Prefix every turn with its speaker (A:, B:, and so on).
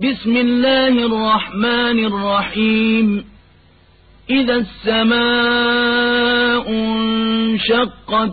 A: بسم الله الرحمن الرحيم. إذا السماء انشقت